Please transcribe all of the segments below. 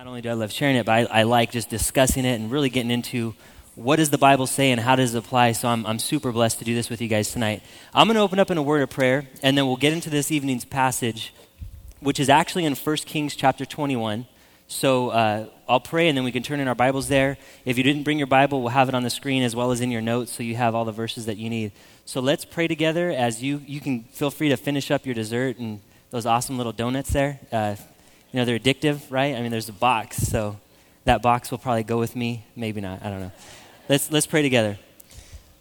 Not only do I love sharing it, but I, I like just discussing it and really getting into what does the Bible say and how does it apply. So I'm, I'm super blessed to do this with you guys tonight. I'm going to open up in a word of prayer, and then we'll get into this evening's passage, which is actually in 1 Kings chapter 21. So uh, I'll pray, and then we can turn in our Bibles there. If you didn't bring your Bible, we'll have it on the screen as well as in your notes, so you have all the verses that you need. So let's pray together as you, you can feel free to finish up your dessert and those awesome little donuts there. Uh, you know, they're addictive, right? I mean, there's a box, so that box will probably go with me. Maybe not. I don't know. Let's, let's pray together.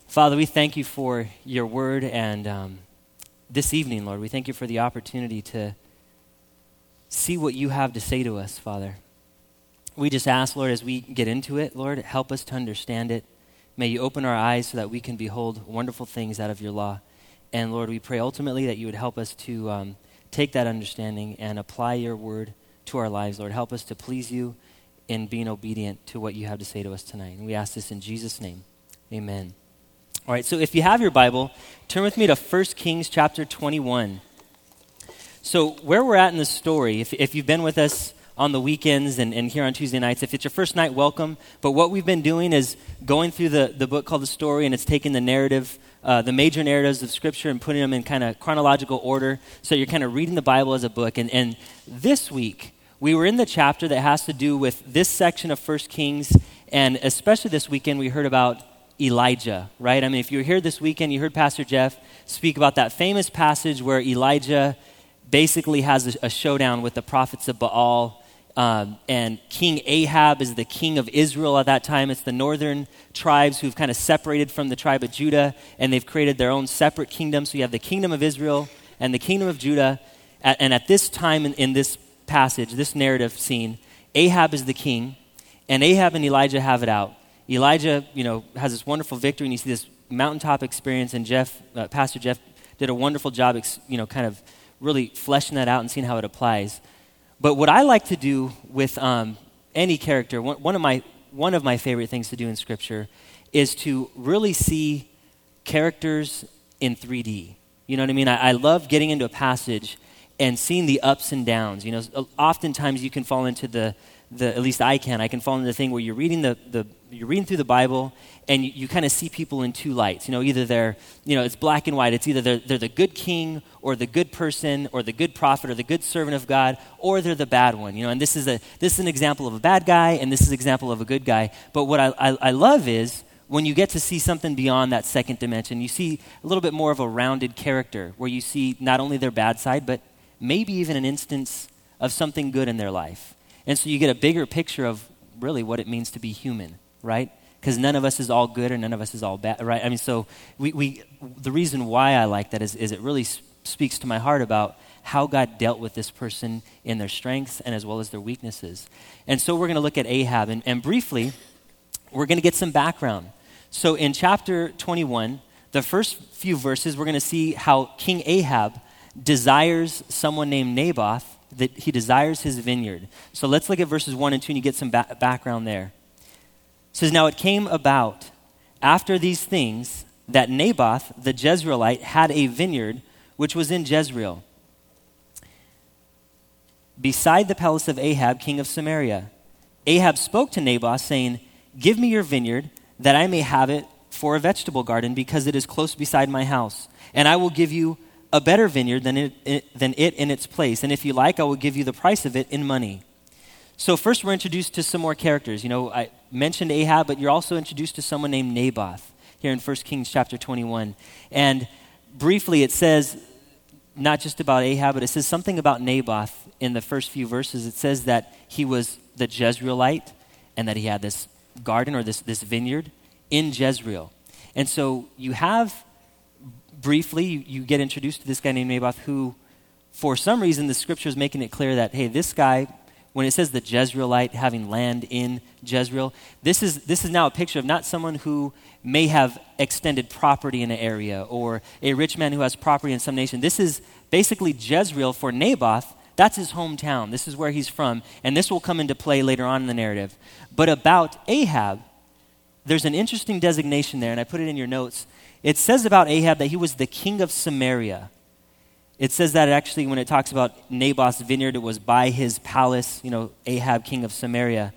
Father, we thank you for your word and um, this evening, Lord. We thank you for the opportunity to see what you have to say to us, Father. We just ask, Lord, as we get into it, Lord, help us to understand it. May you open our eyes so that we can behold wonderful things out of your law. And Lord, we pray ultimately that you would help us to um, take that understanding and apply your word to our lives, Lord. Help us to please you in being obedient to what you have to say to us tonight. And we ask this in Jesus' name. Amen. All right, so if you have your Bible, turn with me to 1 Kings chapter 21. So, where we're at in the story, if, if you've been with us on the weekends and, and here on Tuesday nights, if it's your first night, welcome. But what we've been doing is going through the, the book called The Story, and it's taking the narrative uh, the major narratives of Scripture and putting them in kind of chronological order. So you're kind of reading the Bible as a book. And, and this week, we were in the chapter that has to do with this section of First Kings, and especially this weekend, we heard about Elijah, right? I mean, if you were here this weekend, you heard Pastor Jeff speak about that famous passage where Elijah basically has a, a showdown with the prophets of Baal. Um, and King Ahab is the king of Israel at that time. It's the northern tribes who've kind of separated from the tribe of Judah, and they've created their own separate kingdom. So you have the kingdom of Israel and the kingdom of Judah. And at this time in, in this passage, this narrative scene, Ahab is the king, and Ahab and Elijah have it out. Elijah, you know, has this wonderful victory, and you see this mountaintop experience, and Jeff, uh, Pastor Jeff, did a wonderful job, ex- you know, kind of really fleshing that out and seeing how it applies. But what I like to do with um, any character, one, one, of my, one of my favorite things to do in Scripture is to really see characters in 3D. You know what I mean? I, I love getting into a passage and seeing the ups and downs. You know, uh, oftentimes you can fall into the, the at least I can, I can fall into the thing where you're reading the, the you're reading through the Bible and you, you kind of see people in two lights. You know, either they're, you know, it's black and white. It's either they're, they're the good king or the good person or the good prophet or the good servant of God or they're the bad one. You know, and this is a this is an example of a bad guy and this is an example of a good guy. But what I, I, I love is when you get to see something beyond that second dimension, you see a little bit more of a rounded character where you see not only their bad side, but maybe even an instance of something good in their life. And so you get a bigger picture of really what it means to be human, right? Because none of us is all good or none of us is all bad, right? I mean, so we, we the reason why I like that is, is it really speaks to my heart about how God dealt with this person in their strengths and as well as their weaknesses. And so we're going to look at Ahab. And, and briefly, we're going to get some background. So in chapter 21, the first few verses, we're going to see how King Ahab desires someone named Naboth, that he desires his vineyard. So let's look at verses 1 and 2 and you get some ba- background there. It says, Now it came about after these things that Naboth the Jezreelite had a vineyard which was in Jezreel, beside the palace of Ahab, king of Samaria. Ahab spoke to Naboth, saying, Give me your vineyard, that I may have it for a vegetable garden, because it is close beside my house, and I will give you a better vineyard than it, than it in its place. And if you like, I will give you the price of it in money. So, first, we're introduced to some more characters. You know, I mentioned Ahab, but you're also introduced to someone named Naboth here in 1 Kings chapter 21. And briefly, it says, not just about Ahab, but it says something about Naboth in the first few verses. It says that he was the Jezreelite and that he had this garden or this, this vineyard in Jezreel. And so you have briefly, you, get introduced to this guy named Naboth who, for some reason, the scripture is making it clear that, hey, this guy, when it says the Jezreelite having land in Jezreel, this is, this is now a picture of not someone who may have extended property in an area or a rich man who has property in some nation. This is basically Jezreel for Naboth. That's his hometown. This is where he's from. And this will come into play later on in the narrative. But about Ahab, there's an interesting designation there, and I put it in your notes. It says about Ahab that he was the king of Samaria. it says that actually when it talks about Naboth's vineyard, it was by his palace, you know, Ahab, king of Samaria.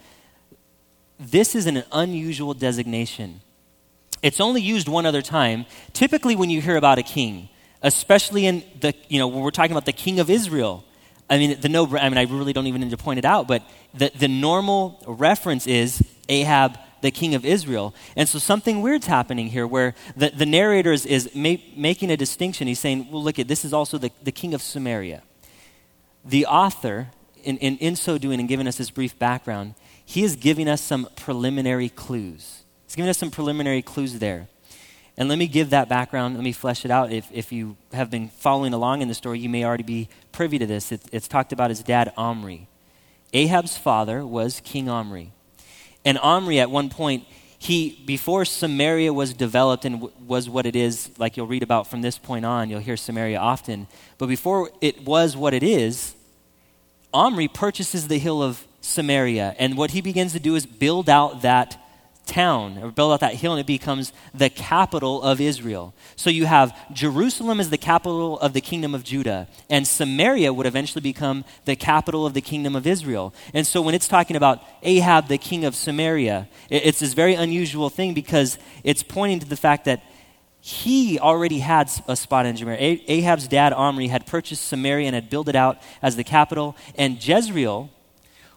This is an unusual designation. It's only used one other time, typically when you hear about a king, especially in the, you know, when we're talking about the king of Israel. I mean, the no, I mean, I really don't even need to point it out, but the, the normal reference is Ahab, the king of Israel. And so something weird's happening here where the, the narrator is, is ma- making a distinction. He's saying, well, look, at this is also the, the king of Samaria. The author, in, in, in so doing and giving us this brief background, he is giving us some preliminary clues. He's giving us some preliminary clues there. And let me give that background. Let me flesh it out. If, if you have been following along in the story, you may already be privy to this. It, it's talked about his dad, Omri. Ahab's father was King Omri. And Omri, at one point, he, before Samaria was developed and w- was what it is, like you'll read about from this point on, you'll hear Samaria often, but before it was what it is, Omri purchases the hill of Samaria. And what he begins to do is build out that town or build out that hill and it becomes the capital of Israel. So you have Jerusalem as the capital of the kingdom of Judah, and Samaria would eventually become the capital of the kingdom of Israel. And so when it's talking about Ahab, the king of Samaria, it's this very unusual thing because it's pointing to the fact that he already had a spot in Samaria. Ahab's dad, Omri, had purchased Samaria and had built it out as the capital, and Jezreel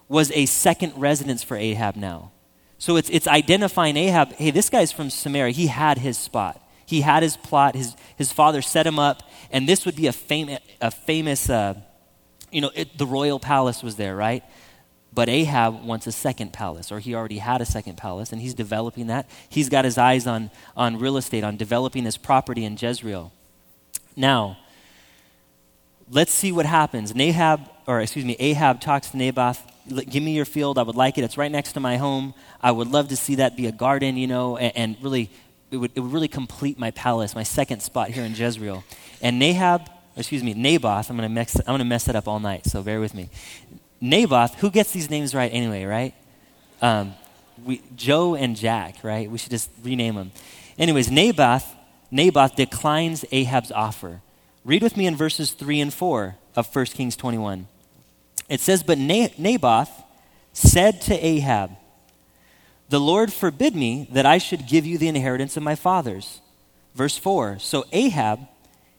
was a second residence for Ahab now. So it's, it's identifying Ahab hey, this guy's from Samaria. He had his spot, he had his plot. His, his father set him up, and this would be a, fam- a famous, uh, you know, it, the royal palace was there, right? But Ahab wants a second palace, or he already had a second palace, and he's developing that. He's got his eyes on, on real estate, on developing his property in Jezreel. Now, let's see what happens. Nahab, or excuse me, Ahab talks to Naboth give me your field. I would like it. It's right next to my home. I would love to see that be a garden, you know, and, and really, it would, it would really complete my palace, my second spot here in Jezreel. And Nahab, excuse me, Naboth, I'm going to mess, I'm going to mess that up all night, so bear with me. Naboth, who gets these names right anyway, right? Um, we, Joe and Jack, right? We should just rename them. Anyways, Naboth, Naboth declines Ahab's offer. Read with me in verses 3 and 4 of 1 Kings 21. It says, But Naboth said to Ahab, The Lord forbid me that I should give you the inheritance of my fathers. Verse 4 So Ahab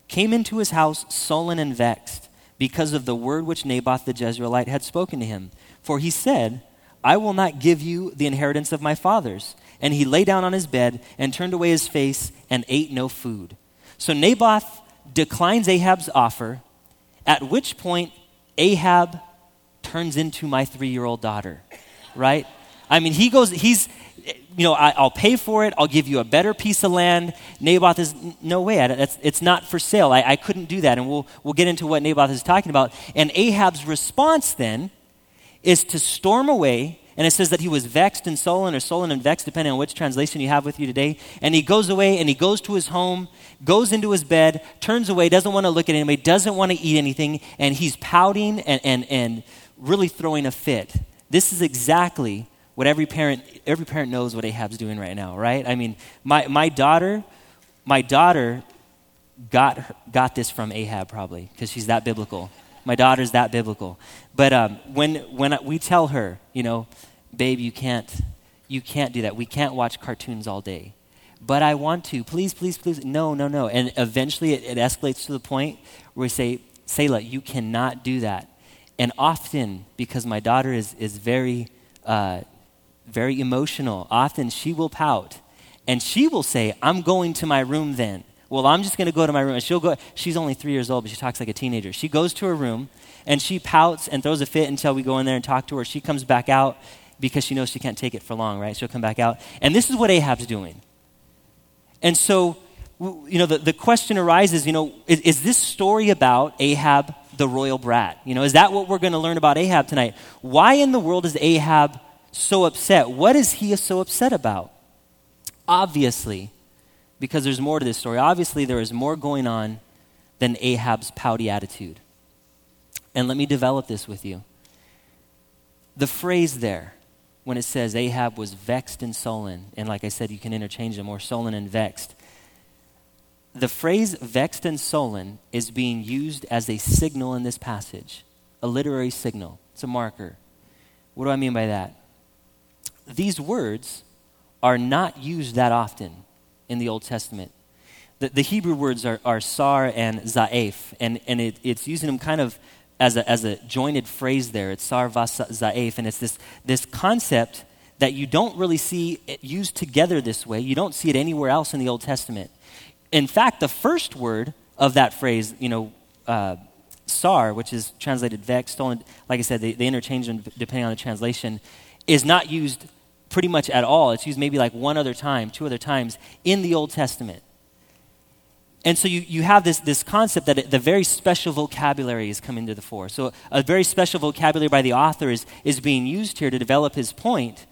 came into his house sullen and vexed because of the word which Naboth the Jezreelite had spoken to him. For he said, I will not give you the inheritance of my fathers. And he lay down on his bed and turned away his face and ate no food. So Naboth declines Ahab's offer, at which point Ahab turns into my three year old daughter, right? I mean, he goes, he's, you know, I, will pay for it. I'll give you a better piece of land. Naboth is, no way, it's, it's not for sale. I, I couldn't do that. And we'll, we'll get into what Naboth is talking about. And Ahab's response then is to storm away. And it says that he was vexed and sullen, or sullen and vexed, depending on which translation you have with you today. And he goes away and he goes to his home, goes into his bed, turns away, doesn't want to look at anybody, doesn't want to eat anything, and he's pouting and, and, and really throwing a fit. This is exactly what every parent every parent knows what Ahab's doing right now, right? I mean, my, my daughter, my daughter got got this from Ahab probably because she's that biblical. My daughter's that biblical. But um, when when we tell her, you know, babe, you can't you can't do that. We can't watch cartoons all day. But I want to. Please, please, please. No, no, no. And eventually it, it escalates to the point where we say, Selah, you cannot do that. And often, because my daughter is, is very, uh, very emotional, often she will pout and she will say, I'm going to my room then. Well, I'm just going to go to my room. And she'll go, she's only three years old, but she talks like a teenager. She goes to her room and she pouts and throws a fit until we go in there and talk to her. She comes back out because she knows she can't take it for long, right? She'll come back out. And this is what Ahab's doing. And so, you know, the, the question arises, you know, is, is this story about Ahab the royal brat. You know, is that what we're going to learn about Ahab tonight? Why in the world is Ahab so upset? What is he so upset about? Obviously, because there's more to this story, obviously there is more going on than Ahab's pouty attitude. And let me develop this with you. The phrase there, when it says Ahab was vexed and sullen, and like I said, you can interchange them, or sullen and vexed. The phrase vexed and sullen is being used as a signal in this passage, a literary signal. It's a marker. What do I mean by that? These words are not used that often in the Old Testament. The, the Hebrew words are, are sar and zaef, and, and it, it's using them kind of as a, as a jointed phrase there. It's sar zaef, and it's this, this concept that you don't really see used together this way. You don't see it anywhere else in the Old Testament in fact, the first word of that phrase, you know, uh, sar, which is translated vex, stolen, like I said, they, they interchange them depending on the translation, is not used pretty much at all. It's used maybe like one other time, two other times in the Old Testament. And so you, you have this, this concept that the very special vocabulary is coming to the fore. So a very special vocabulary by the author is, is being used here to develop his point.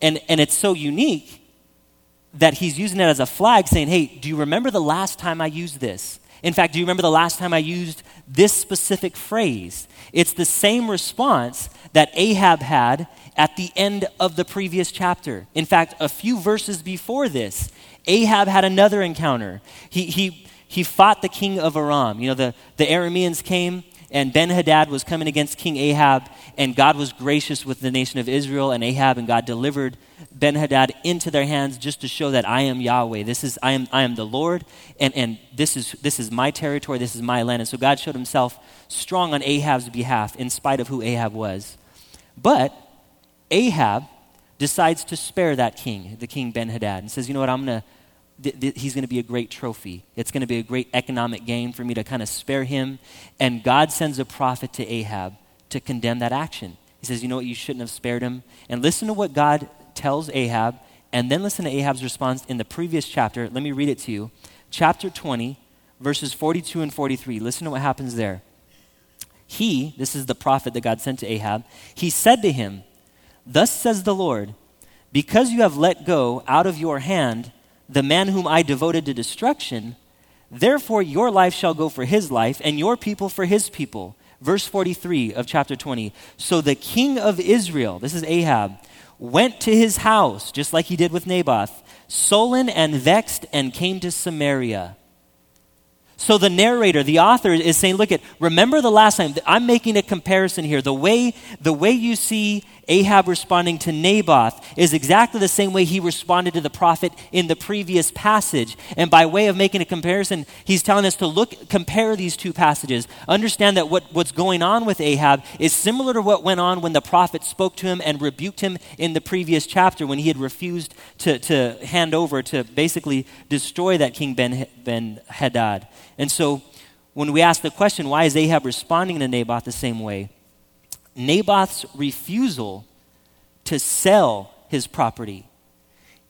And, and it's so unique that he's using it as a flag saying, hey, do you remember the last time I used this? In fact, do you remember the last time I used this specific phrase? It's the same response that Ahab had at the end of the previous chapter. In fact, a few verses before this, Ahab had another encounter. He, he, he fought the king of Aram. You know, the, the Arameans came and Ben Hadad was coming against King Ahab, and God was gracious with the nation of Israel and Ahab, and God delivered Ben Hadad into their hands just to show that I am Yahweh. This is I am I am the Lord, and, and this is this is my territory, this is my land. And so God showed himself strong on Ahab's behalf, in spite of who Ahab was. But Ahab decides to spare that king, the king Ben Hadad, and says, you know what, I'm gonna th- th- he's going to be a great trophy. It's going to be a great economic gain for me to kind of spare him. And God sends a prophet to Ahab to condemn that action. He says, You know what? You shouldn't have spared him. And listen to what God tells Ahab, and then listen to Ahab's response in the previous chapter. Let me read it to you. Chapter 20, verses 42 and 43. Listen to what happens there. He, this is the prophet that God sent to Ahab, he said to him, Thus says the Lord, because you have let go out of your hand the man whom I devoted to destruction, therefore your life shall go for his life, and your people for his people. Verse 43 of chapter 20. So the king of Israel, this is Ahab, went to his house, just like he did with Naboth, sullen and vexed, and came to Samaria. So the narrator, the author is saying, look at, remember the last time, I'm making a comparison here. The way, the way you see Ahab responding to Naboth is exactly the same way he responded to the prophet in the previous passage. And by way of making a comparison, he's telling us to look, compare these two passages. Understand that what, what's going on with Ahab is similar to what went on when the prophet spoke to him and rebuked him in the previous chapter when he had refused to, to hand over to basically destroy that king Ben, ben Hadad. And so when we ask the question, why is Ahab responding to Naboth the same way? Naboth's refusal to sell his property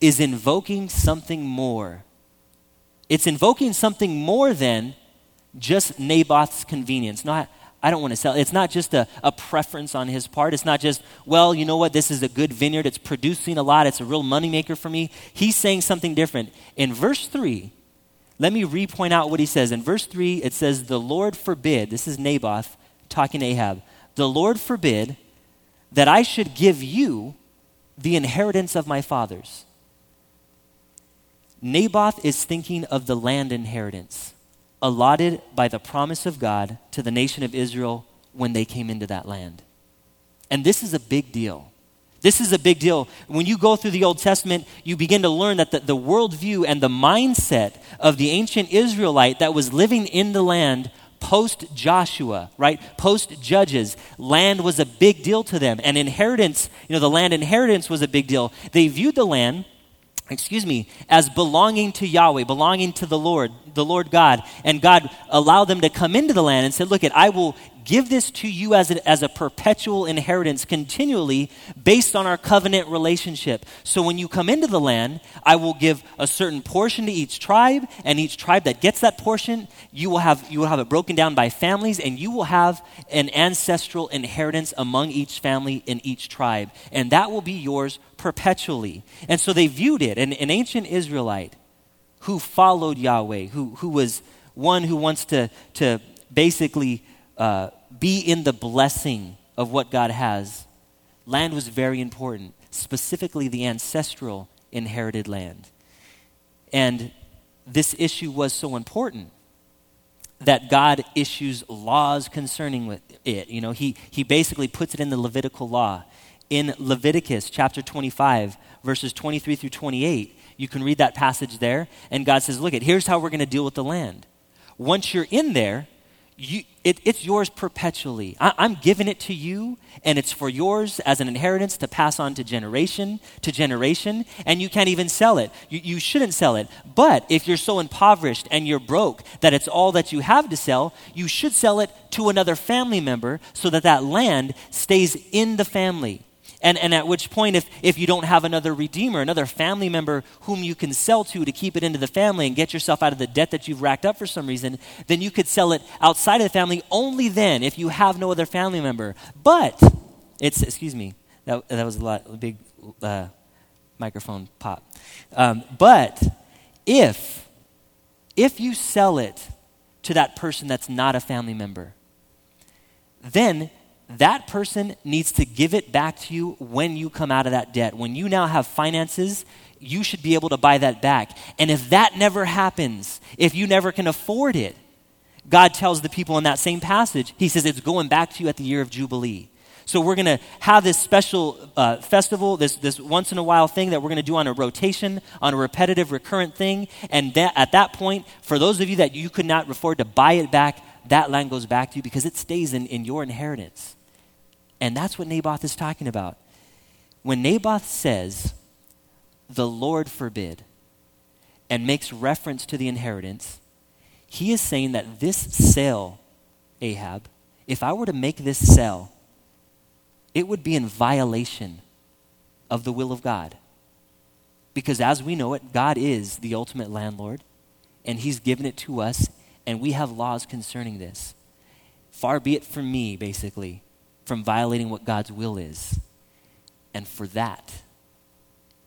is invoking something more. It's invoking something more than just Naboth's convenience. Not, I don't want to sell. It's not just a, a preference on his part. It's not just, well, you know what, this is a good vineyard. It's producing a lot. It's a real moneymaker for me. He's saying something different. In verse 3, let me repoint out what he says. In verse 3, it says, The Lord forbid, this is Naboth talking to Ahab, the Lord forbid that I should give you the inheritance of my fathers. Naboth is thinking of the land inheritance allotted by the promise of God to the nation of Israel when they came into that land. And this is a big deal. This is a big deal. When you go through the Old Testament, you begin to learn that the, the worldview and the mindset of the ancient Israelite that was living in the land post Joshua, right? Post Judges, land was a big deal to them. And inheritance, you know, the land inheritance was a big deal. They viewed the land, excuse me, as belonging to Yahweh, belonging to the Lord, the Lord God. And God allowed them to come into the land and said, Look, at I will give this to you as a, as a perpetual inheritance continually based on our covenant relationship. So when you come into the land, I will give a certain portion to each tribe, and each tribe that gets that portion, you will have, you will have it broken down by families, and you will have an ancestral inheritance among each family in each tribe. And that will be yours perpetually. And so they viewed it, an, an ancient Israelite who followed Yahweh, who, who was one who wants to, to basically uh, be in the blessing of what God has, land was very important, specifically the ancestral inherited land. And this issue was so important that God issues laws concerning it. You know, he, he basically puts it in the Levitical law. In Leviticus chapter 25, verses 23 through 28, you can read that passage there, and God says, Look, at here's how we're going to deal with the land. Once you're in there, you, it, it's yours perpetually. I, I'm giving it to you, and it's for yours as an inheritance to pass on to generation to generation, and you can't even sell it. You, you shouldn't sell it. But if you're so impoverished and you're broke that it's all that you have to sell, you should sell it to another family member so that that land stays in the family. And, and at which point, if, if you don't have another redeemer, another family member whom you can sell to to keep it into the family and get yourself out of the debt that you've racked up for some reason, then you could sell it outside of the family only then if you have no other family member. But, it's, excuse me, that, that was a lot, a big uh, microphone pop. Um, but if, if you sell it to that person that's not a family member, then that person needs to give it back to you when you come out of that debt. When you now have finances, you should be able to buy that back. And if that never happens, if you never can afford it, God tells the people in that same passage, He says it's going back to you at the year of Jubilee. So we're going to have this special uh, festival, this, this once in a while thing that we're going to do on a rotation, on a repetitive, recurrent thing. And that, at that point, for those of you that you could not afford to buy it back, that land goes back to you because it stays in, in your inheritance. And that's what Naboth is talking about. When Naboth says, the Lord forbid, and makes reference to the inheritance, he is saying that this sale, Ahab, if I were to make this sale, it would be in violation of the will of God. Because as we know it, God is the ultimate landlord, and he's given it to us and we have laws concerning this. Far be it from me, basically, from violating what God's will is. And for that,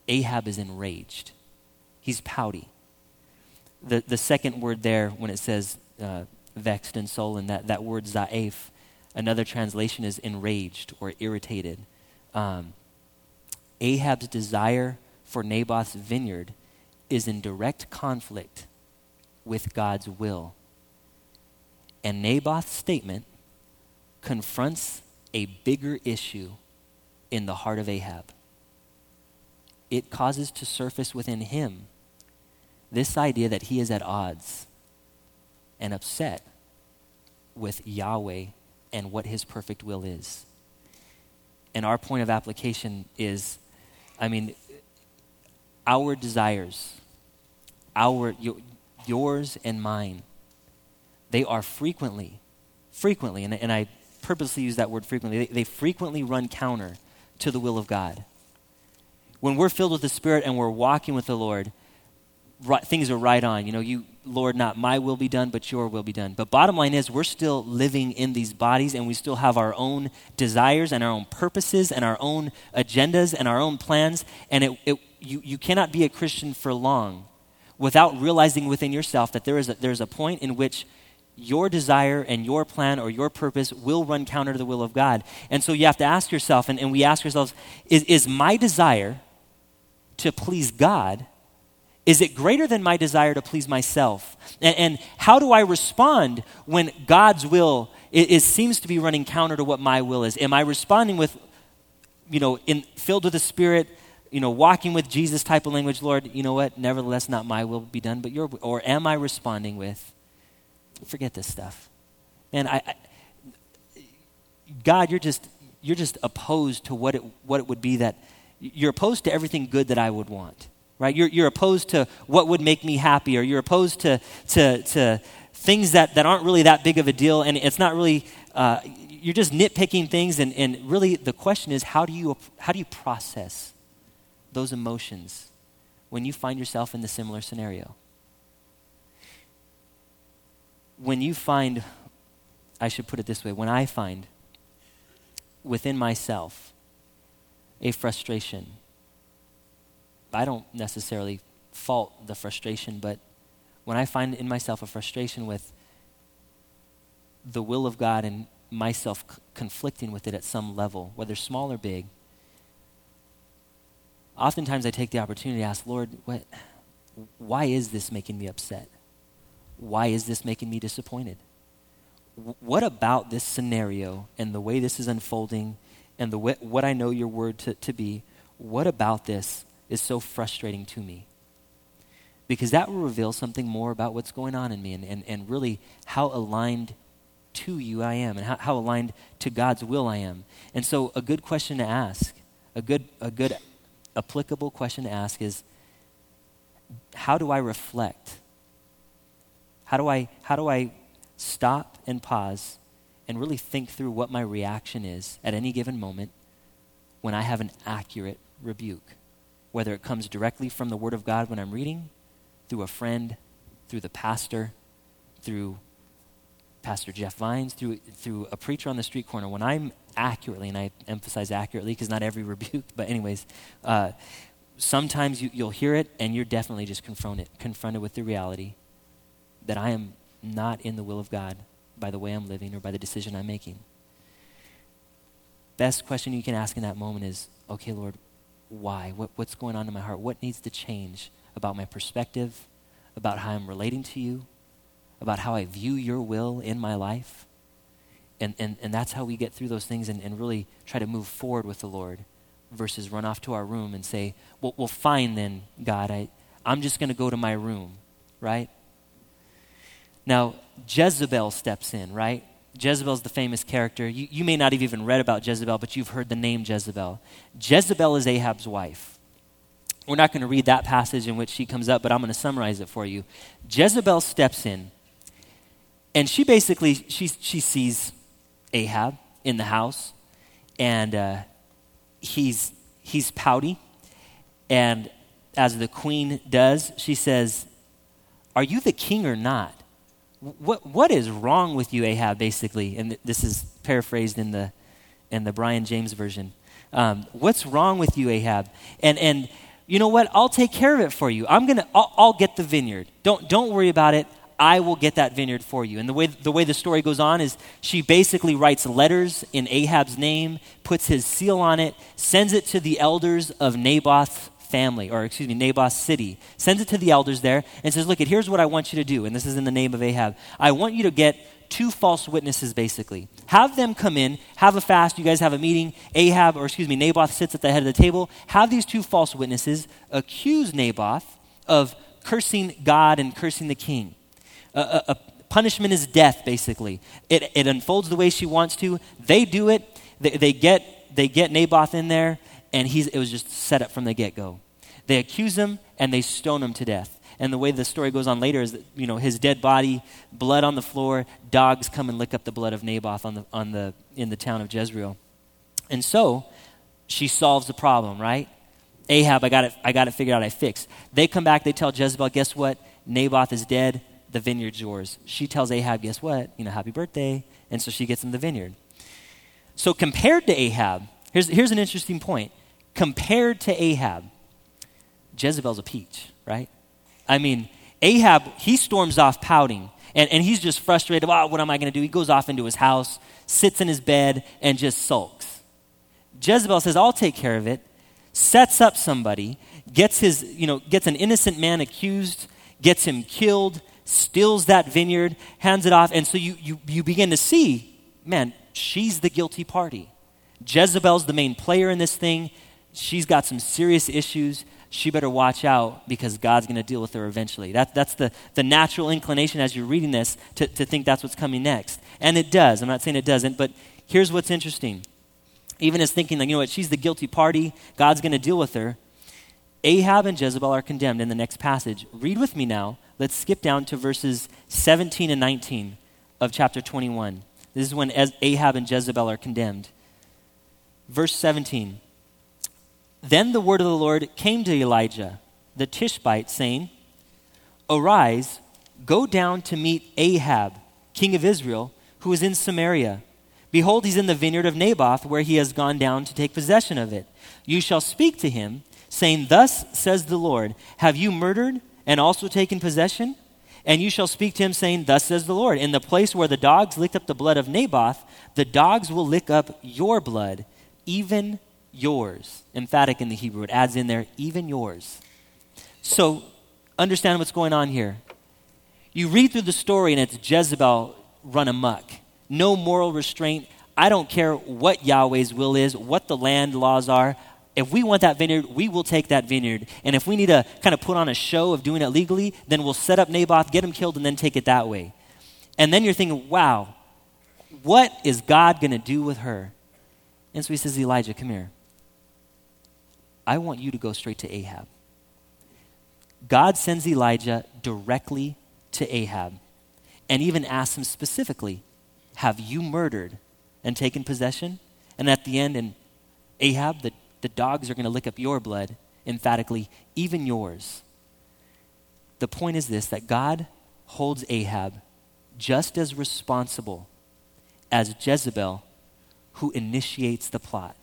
Ahab is enraged. He's pouty. The, the second word there, when it says uh, vexed and sullen, that, that word za'ef, another translation is enraged or irritated. Um, Ahab's desire for Naboth's vineyard is in direct conflict with God's will. And Naboth's statement confronts a bigger issue in the heart of Ahab. It causes to surface within him this idea that he is at odds and upset with Yahweh and what his perfect will is. And our point of application is I mean, our desires, our, yours and mine, they are frequently, frequently, and, and I purposely use that word frequently, they, they frequently run counter to the will of God. When we're filled with the Spirit and we're walking with the Lord, right, things are right on. You know, you, Lord, not my will be done, but your will be done. But bottom line is, we're still living in these bodies and we still have our own desires and our own purposes and our own agendas and our own plans. And it, it, you, you cannot be a Christian for long without realizing within yourself that there is a, there's a point in which your desire and your plan or your purpose will run counter to the will of God. And so you have to ask yourself, and, and we ask ourselves, is, is my desire to please God? Is it greater than my desire to please myself? And, and how do I respond when God's will it, it, seems to be running counter to what my will is? Am I responding with, you know, in, filled with the Spirit, you know, walking with Jesus type of language, Lord, you know what? Nevertheless, not my will be done, but your. Or am I responding with, forget this stuff. Man, I, I, God, you're just you're just opposed to what it what it would be that you're opposed to everything good that I would want. Right? You're, you're opposed to what would make me happy, or you're opposed to, to, to things that, that aren't really that big of a deal, and it's not really, uh, you're just nitpicking things, and, and really the question is how do, you, how do you process those emotions when you find yourself in the similar scenario? When you find, I should put it this way, when I find within myself a frustration, I don't necessarily fault the frustration, but when I find in myself a frustration with the will of God and myself c- conflicting with it at some level, whether small or big, oftentimes I take the opportunity to ask, Lord, what, why is this making me upset? Why is this making me disappointed? what about this scenario and the way this is unfolding and the way, what I know your word to, to be, what about this is so frustrating to me? Because that will reveal something more about what's going on in me and, and, and really how aligned to you I am and how, how aligned to God's will I am. And so, a good question to ask, a good, a good applicable question to ask is how do I reflect? How do I, how do I stop and pause and really think through what my reaction is at any given moment when I have an accurate rebuke? Whether it comes directly from the Word of God when I'm reading, through a friend, through the pastor, through Pastor Jeff Vines, through, through a preacher on the street corner, when I'm accurately, and I emphasize accurately because not every rebuke, but anyways, uh, sometimes you, will hear it and you're definitely just confronted, confronted with the reality that I am not in the will of God by the way I'm living or by the decision I'm making. Best question you can ask in that moment is okay, Lord, why? What, what's going on in my heart? What needs to change about my perspective, about how I'm relating to you, about how I view your will in my life? And, and, and that's how we get through those things and, and really try to move forward with the Lord versus run off to our room and say, well, well fine then, God, I, I'm just going to go to my room, right? Now, Jezebel steps in, right? Jezebel's the famous character. You, you may not have even read about Jezebel, but you've heard the name Jezebel. Jezebel is Ahab's wife. We're not going to read that passage in which she comes up, but I'm going to summarize it for you. Jezebel steps in, and she basically she, she sees Ahab in the house, and uh, he's he's pouty, and as the queen does, she says, "Are you the king or not?" What, what is wrong with you, Ahab, basically? And this is paraphrased in the, in the Brian James version. Um, what's wrong with you, Ahab? And, and you know what? I'll take care of it for you. I'm going to, I'll get the vineyard. Don't, don't worry about it. I will get that vineyard for you. And the way, the way the story goes on is she basically writes letters in Ahab's name, puts his seal on it, sends it to the elders of Naboth's family, or excuse me, Naboth's city, sends it to the elders there and says, Look, here's what I want you to do. And this is in the name of Ahab. I want you to get two false witnesses, basically. Have them come in, have a fast, you guys have a meeting. Ahab, or excuse me, Naboth sits at the head of the table. Have these two false witnesses accuse Naboth of cursing God and cursing the king. A, a, a punishment is death, basically. It, it unfolds the way she wants to. They do it. They, they, get, they get Naboth in there and he's, it was just set up from the get go. They accuse him and they stone him to death. And the way the story goes on later is that, you know, his dead body, blood on the floor, dogs come and lick up the blood of Naboth on the, on the, in the town of Jezreel. And so she solves the problem, right? Ahab, I got it, I got it figured out, I fixed. They come back, they tell Jezebel, guess what? Naboth is dead, the vineyard's yours. She tells Ahab, guess what? You know, happy birthday. And so she gets him the vineyard. So compared to Ahab, here's, here's an interesting point compared to Ahab, Jezebel's a peach, right? I mean, Ahab, he storms off pouting. And, and he's just frustrated. Oh, what am I going to do? He goes off into his house, sits in his bed, and just sulks. Jezebel says, I'll take care of it, sets up somebody, gets, his, you know, gets an innocent man accused, gets him killed, steals that vineyard, hands it off. And so you, you, you begin to see, man, she's the guilty party. Jezebel's the main player in this thing she's got some serious issues. She better watch out because God's going to deal with her eventually. That, that's the, the natural inclination as you're reading this to, to think that's what's coming next. And it does. I'm not saying it doesn't, but here's what's interesting. Even as thinking, like, you know what, she's the guilty party, God's going to deal with her. Ahab and Jezebel are condemned in the next passage. Read with me now. Let's skip down to verses 17 and 19 of chapter 21. This is when Ahab and Jezebel are condemned. Verse 17. Then the word of the Lord came to Elijah, the Tishbite, saying, Arise, go down to meet Ahab, king of Israel, who is in Samaria. Behold, he's in the vineyard of Naboth, where he has gone down to take possession of it. You shall speak to him, saying, Thus says the Lord, Have you murdered and also taken possession? And you shall speak to him, saying, Thus says the Lord, In the place where the dogs licked up the blood of Naboth, the dogs will lick up your blood, even yours. Emphatic in the Hebrew. It adds in there, even yours. So understand what's going on here. You read through the story, and it's Jezebel run amok. No moral restraint. I don't care what Yahweh's will is, what the land laws are. If we want that vineyard, we will take that vineyard. And if we need to kind of put on a show of doing it legally, then we'll set up Naboth, get him killed, and then take it that way. And then you're thinking, wow, what is God going to do with her? And so he says, Elijah, come here. I want you to go straight to Ahab. God sends Elijah directly to Ahab and even asks him specifically, Have you murdered and taken possession? And at the end, and Ahab, the, the dogs are going to lick up your blood, emphatically, even yours. The point is this that God holds Ahab just as responsible as Jezebel, who initiates the plot.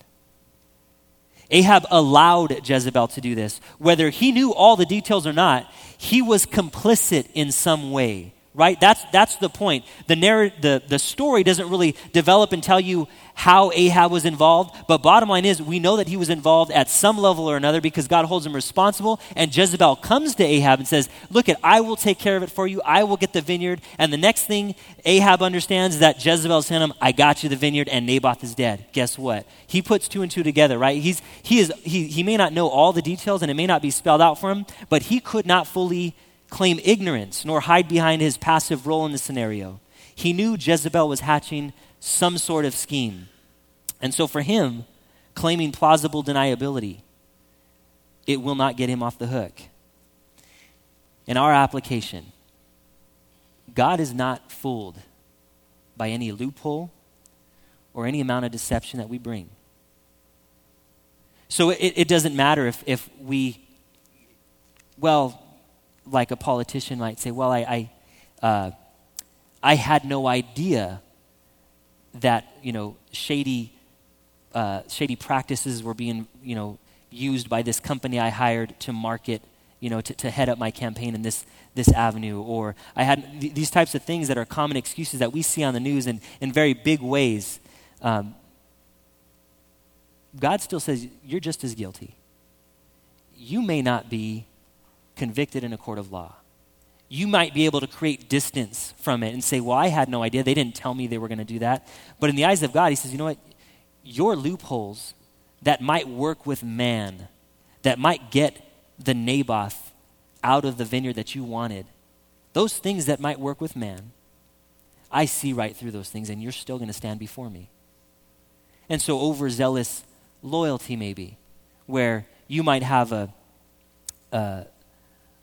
Ahab allowed Jezebel to do this. Whether he knew all the details or not, he was complicit in some way right? That's, that's the point. The, narr- the, the story doesn't really develop and tell you how Ahab was involved, but bottom line is we know that he was involved at some level or another because God holds him responsible. And Jezebel comes to Ahab and says, Look, at I will take care of it for you. I will get the vineyard. And the next thing Ahab understands is that Jezebel telling him, I got you the vineyard, and Naboth is dead. Guess what? He puts two and two together, right? He's, he, is, he, he may not know all the details and it may not be spelled out for him, but he could not fully claim ignorance nor hide behind his passive role in the scenario. He knew Jezebel was hatching some sort of scheme. And so for him, claiming plausible deniability, it will not get him off the hook. In our application, God is not fooled by any loophole or any amount of deception that we bring. So it, it doesn't matter if, if we, well, like a politician might say, well, I, I, uh, I had no idea that, you know, shady, uh, shady practices were being, you know, used by this company I hired to market, you know, to, to head up my campaign in this, this avenue. Or I had th- these types of things that are common excuses that we see on the news in, in very big ways. Um, God still says, you're just as guilty. You may not be convicted in a court of law. You might be able to create distance from it and say, Well, I had no idea. They didn't tell me they were going to do that. But in the eyes of God, He says, You know what? Your loopholes that might work with man, that might get the Naboth out of the vineyard that you wanted, those things that might work with man, I see right through those things, and you're still going to stand before me. And so, overzealous loyalty, maybe, where you might have a, a,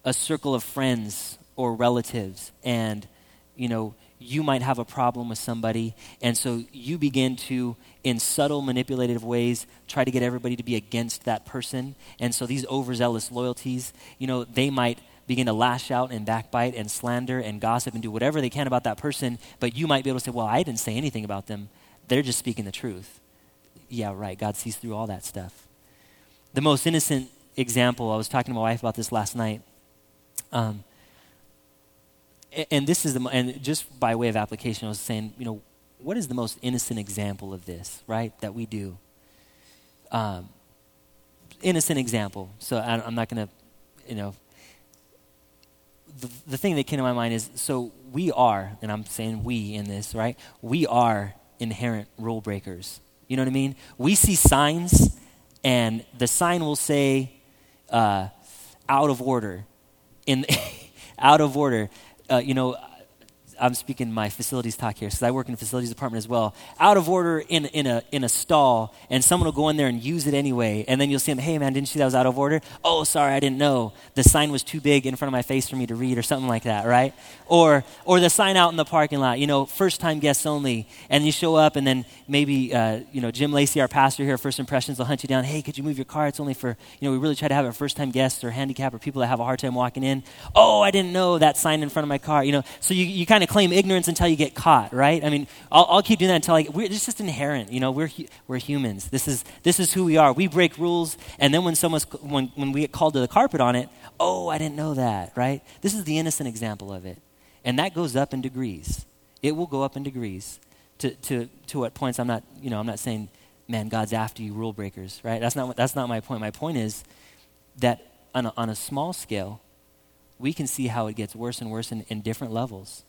a circle of friends or relatives and you know you might have a problem with somebody and so you begin to in subtle manipulative ways try to get everybody to be against that person and so these overzealous loyalties you know they might begin to lash out and backbite and slander and gossip and do whatever they can about that person but you might be able to say well i didn't say anything about them. They're just speaking the truth. Yeah right god sees through all that stuff. The most innocent example i was talking to my wife about this last night um, and this is the, and just by way of application, I was saying, you know, what is the most innocent example of this, right, that we do? Um, innocent example. So I, am not going to, you know, the, the thing that came to my mind is so we are, and I'm saying we in this, right? We are inherent rule breakers. You know what I mean? We see signs, and the sign will say, uh, out of order in out of order. Uh, you know, I'm speaking my facilities talk here, because I work in the facilities department as well. Out of order in, in, a, in a stall, and someone will go in there and use it anyway, and then you'll see them, hey man, didn't you see that was out of order? Oh, sorry, I didn't know. The sign was too big in front of my face for me to read, or something like that, right? Or, or the sign out in the parking lot, you know, first time guests only, and you show up, and then maybe, uh, you know, Jim Lacey, our pastor here, First Impressions, will hunt you down, hey, could you move your car? It's only for, you know, we really try to have our first time guests or handicap or people that have a hard time walking in. Oh, I didn't know that sign in front of my car, you know, so you, you kind of claim ignorance until you get caught, right? I mean, I'll, I'll keep doing that until I, we're, it's just inherent, you know, we're, we're humans. This is, this is who we are. We break rules, and then when someone's, when, when we get called to the carpet on it, oh, I didn't know that, right? This is the innocent example of it. And that goes up in degrees. It will go up in degrees. To, to, to what points I'm not, you know, I'm not saying, man, God's after you rule breakers, right? That's not, that's not my point. My point is that on a, on a small scale, we can see how it gets worse and worse in, in different levels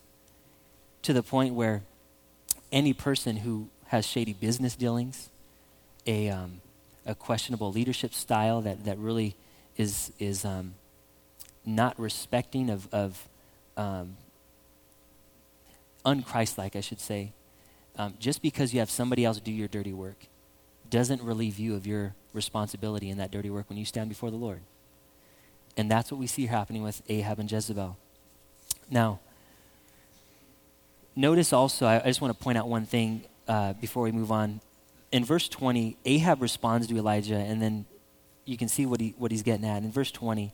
to the point where any person who has shady business dealings, a, um, a questionable leadership style that, that really is, is um, not respecting of, of um, unchristlike, I should say, um, just because you have somebody else do your dirty work doesn't relieve you of your responsibility in that dirty work when you stand before the Lord. And that's what we see happening with Ahab and Jezebel. Now, notice also, I, I just want to point out one thing uh, before we move on. In verse 20, Ahab responds to Elijah, and then you can see what, he, what he's getting at. In verse 20,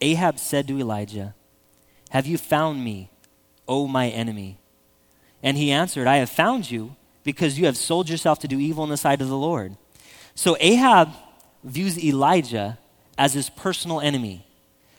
Ahab said to Elijah, Have you found me, O my enemy? And he answered, I have found you because you have sold yourself to do evil in the sight of the Lord. So Ahab views Elijah as his personal enemy.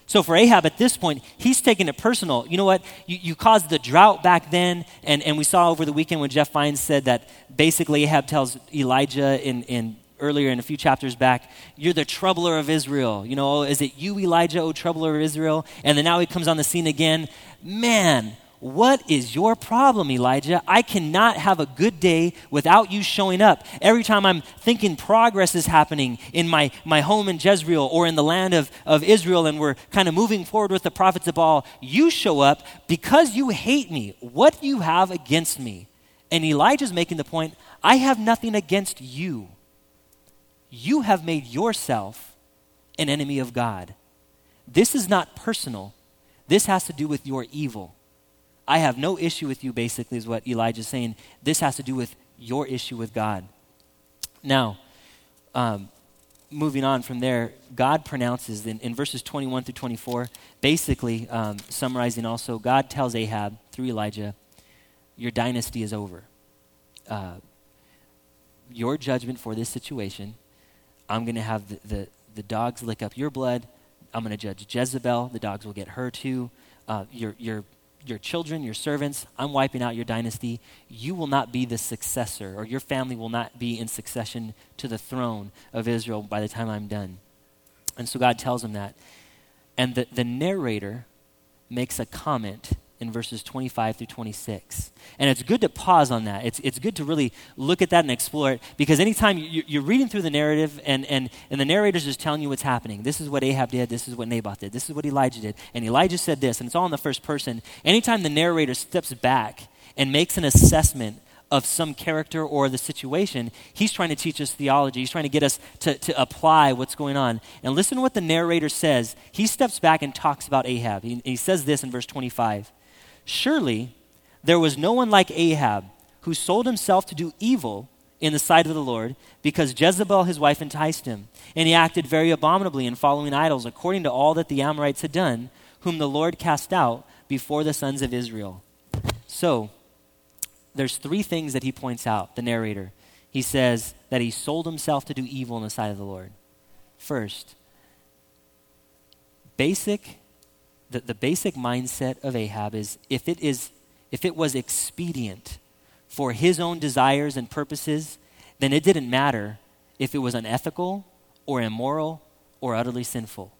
So for Ahab at this point, he's taking it personal. You know what? You, you, caused the drought back then, and, and we saw over the weekend when Jeff Fines said that basically Ahab tells Elijah in, in earlier in a few chapters back, you're the troubler of Israel. You know, oh, is it you, Elijah, O troubler of Israel? And then now he comes on the scene again. Man, what is your problem, Elijah? I cannot have a good day without you showing up. Every time I'm thinking progress is happening in my, my home in Jezreel or in the land of, of Israel and we're kind of moving forward with the prophets of Baal, you show up because you hate me. What do you have against me? And Elijah's making the point I have nothing against you. You have made yourself an enemy of God. This is not personal, this has to do with your evil. I have no issue with you, basically, is what Elijah's saying. This has to do with your issue with God. Now, um, moving on from there, God pronounces in, in, verses 21 through 24, basically um, summarizing also, God tells Ahab through Elijah, Your dynasty is over. Uh, your judgment for this situation, I'm going to have the, the, the, dogs lick up your blood. I'm going to judge Jezebel. The dogs will get her too. Uh, your, your your children, your servants, I'm wiping out your dynasty. You will not be the successor, or your family will not be in succession to the throne of Israel by the time I'm done. And so God tells him that. And the, the narrator makes a comment in verses 25 through 26. And it's good to pause on that. It's, it's good to really look at that and explore it because anytime you, are reading through the narrative and, and, and the narrator's just telling you what's happening, this is what Ahab did, this is what Naboth did, this is what Elijah did, and Elijah said this, and it's all in the first person. Anytime the narrator steps back and makes an assessment of some character or the situation, he's trying to teach us theology. He's trying to get us to, to apply what's going on. And listen to what the narrator says. He steps back and talks about Ahab. He, he says this in verse 25. Surely there was no one like Ahab who sold himself to do evil in the sight of the Lord because Jezebel, his wife, enticed him. And he acted very abominably in following idols, according to all that the Amorites had done, whom the Lord cast out before the sons of Israel. So, there's three things that he points out, the narrator. He says that he sold himself to do evil in the sight of the Lord. First, basic the, the basic mindset of Ahab is if it is if it was expedient for his own desires and purposes, then it didn't matter if it was unethical or immoral or utterly sinful.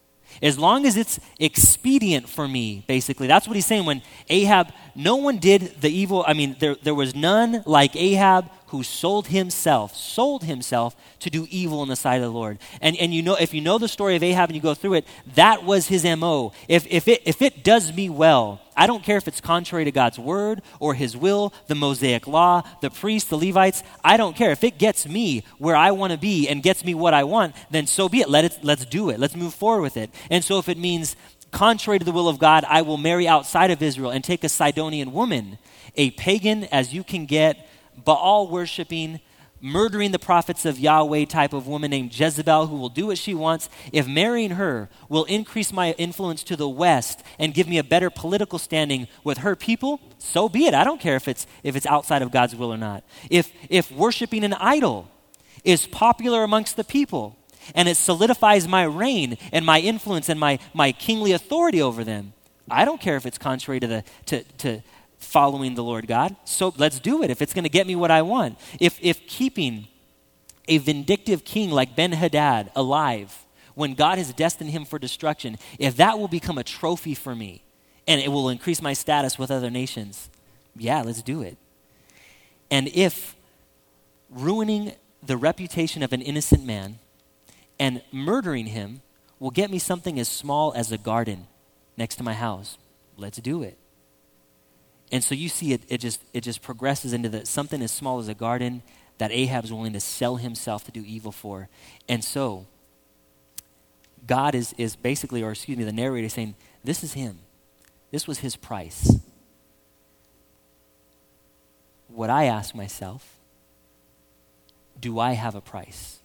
As long as it's expedient for me, basically. That's what he's saying when Ahab, no one did the evil. I mean, there, there was none like Ahab who sold himself, sold himself to do evil in the sight of the Lord. And, and you know, if you know the story of Ahab and you go through it, that was his MO. If, if, it, if it does me well, I don't care if it's contrary to God's word or his will, the Mosaic law, the priests, the Levites, I don't care. If it gets me where I want to be and gets me what I want, then so be it. Let it. Let's do it. Let's move forward with it. And so if it means contrary to the will of God, I will marry outside of Israel and take a Sidonian woman, a pagan as you can get, Baal worshiping, murdering the prophets of Yahweh type of woman named Jezebel who will do what she wants, if marrying her will increase my influence to the west and give me a better political standing with her people, so be it. I don't care if it's if it's outside of God's will or not. If if worshiping an idol is popular amongst the people and it solidifies my reign and my influence and my, my kingly authority over them, I don't care if it's contrary to the to, to following the Lord God. So let's do it if it's going to get me what I want. If, if keeping a vindictive king like Ben Hadad alive when God has destined him for destruction, if that will become a trophy for me and it will increase my status with other nations, yeah, let's do it. And if ruining the reputation of an innocent man and murdering him will get me something as small as a garden next to my house, let's do it. And so you see it, it just it just progresses into the, something as small as a garden that Ahab's willing to sell himself to do evil for. And so God is, is basically, or excuse me, the narrator is saying, This is him. This was his price. What I ask myself, do I have a price?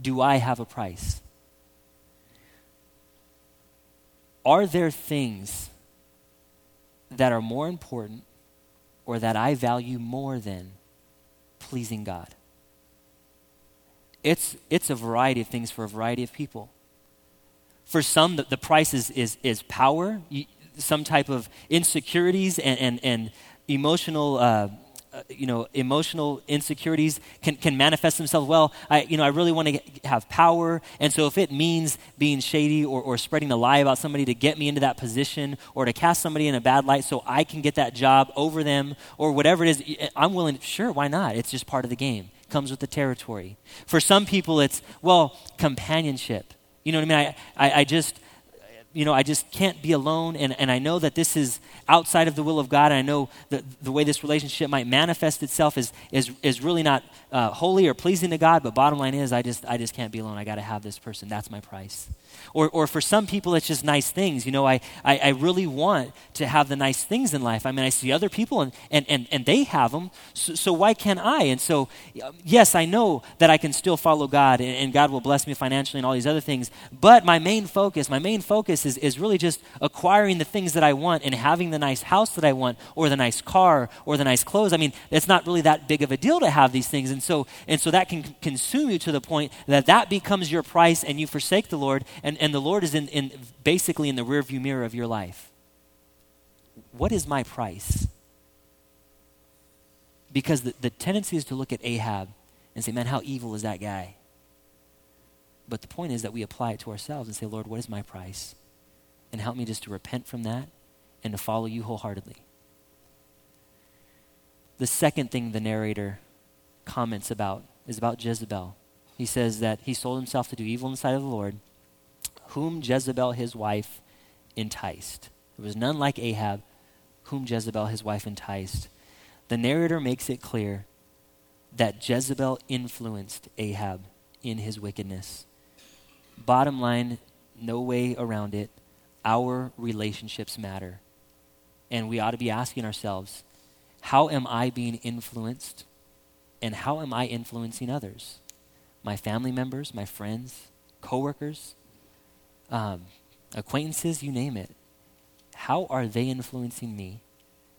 Do I have a price? Are there things that are more important or that I value more than pleasing God? It's, it's a variety of things for a variety of people. For some, the, the price is, is, is power, some type of insecurities and, and, and emotional uh, uh, you know, emotional insecurities can, can manifest themselves. Well, I, you know, I really want to have power. And so if it means being shady or, or spreading a lie about somebody to get me into that position or to cast somebody in a bad light so I can get that job over them or whatever it is, I'm willing, sure, why not? It's just part of the game. Comes with the territory. For some people, it's, well, companionship. You know what I mean? I, I, I just, you know, I just can't be alone. And, and I know that this is outside of the will of God. And I know that the way this relationship might manifest itself is, is, is really not uh, holy or pleasing to God. But bottom line is, I just, I just can't be alone. I got to have this person. That's my price. Or, or for some people, it's just nice things. You know, I, I, I, really want to have the nice things in life. I mean, I see other people and, and, and, and they have them, so, so why can't I? And so, yes, I know that I can still follow God and, and God will bless me financially and all these other things, but my main focus, my main focus is, is really just acquiring the things that I want and having the nice house that I want or the nice car or the nice clothes. I mean, it's not really that big of a deal to have these things. And so, and so that can consume you to the point that that becomes your price and you forsake the Lord and, and the Lord is in, in basically in the rearview mirror of your life. What is my price? Because the, the tendency is to look at Ahab and say, man, how evil is that guy? But the point is that we apply it to ourselves and say, Lord, what is my price? And help me just to repent from that and to follow you wholeheartedly. The second thing the narrator comments about is about Jezebel. He says that he sold himself to do evil in the sight of the Lord whom Jezebel his wife enticed. There was none like Ahab, whom Jezebel his wife enticed. The narrator makes it clear that Jezebel influenced Ahab in his wickedness. Bottom line, no way around it. Our relationships matter. And we ought to be asking ourselves how am I being influenced? And how am I influencing others? My family members, my friends, coworkers? Um, acquaintances, you name it. How are they influencing me?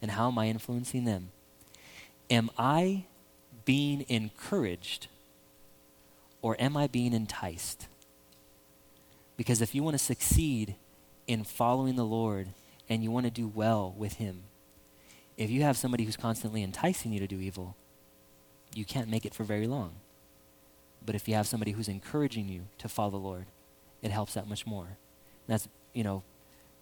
And how am I influencing them? Am I being encouraged or am I being enticed? Because if you want to succeed in following the Lord and you want to do well with Him, if you have somebody who's constantly enticing you to do evil, you can't make it for very long. But if you have somebody who's encouraging you to follow the Lord, it helps that much more. And that's, you know,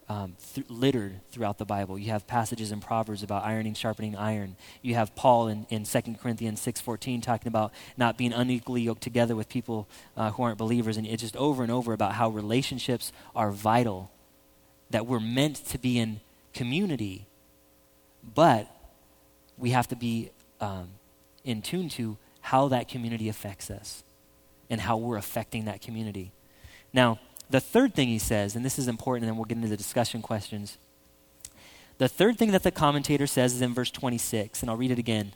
um, th- littered throughout the Bible. You have passages in Proverbs about ironing, sharpening iron. You have Paul in, in 2 Corinthians 6.14 talking about not being unequally yoked together with people uh, who aren't believers. And it's just over and over about how relationships are vital, that we're meant to be in community, but we have to be um, in tune to how that community affects us and how we're affecting that community. Now, the third thing he says, and this is important, and then we'll get into the discussion questions. The third thing that the commentator says is in verse 26, and I'll read it again.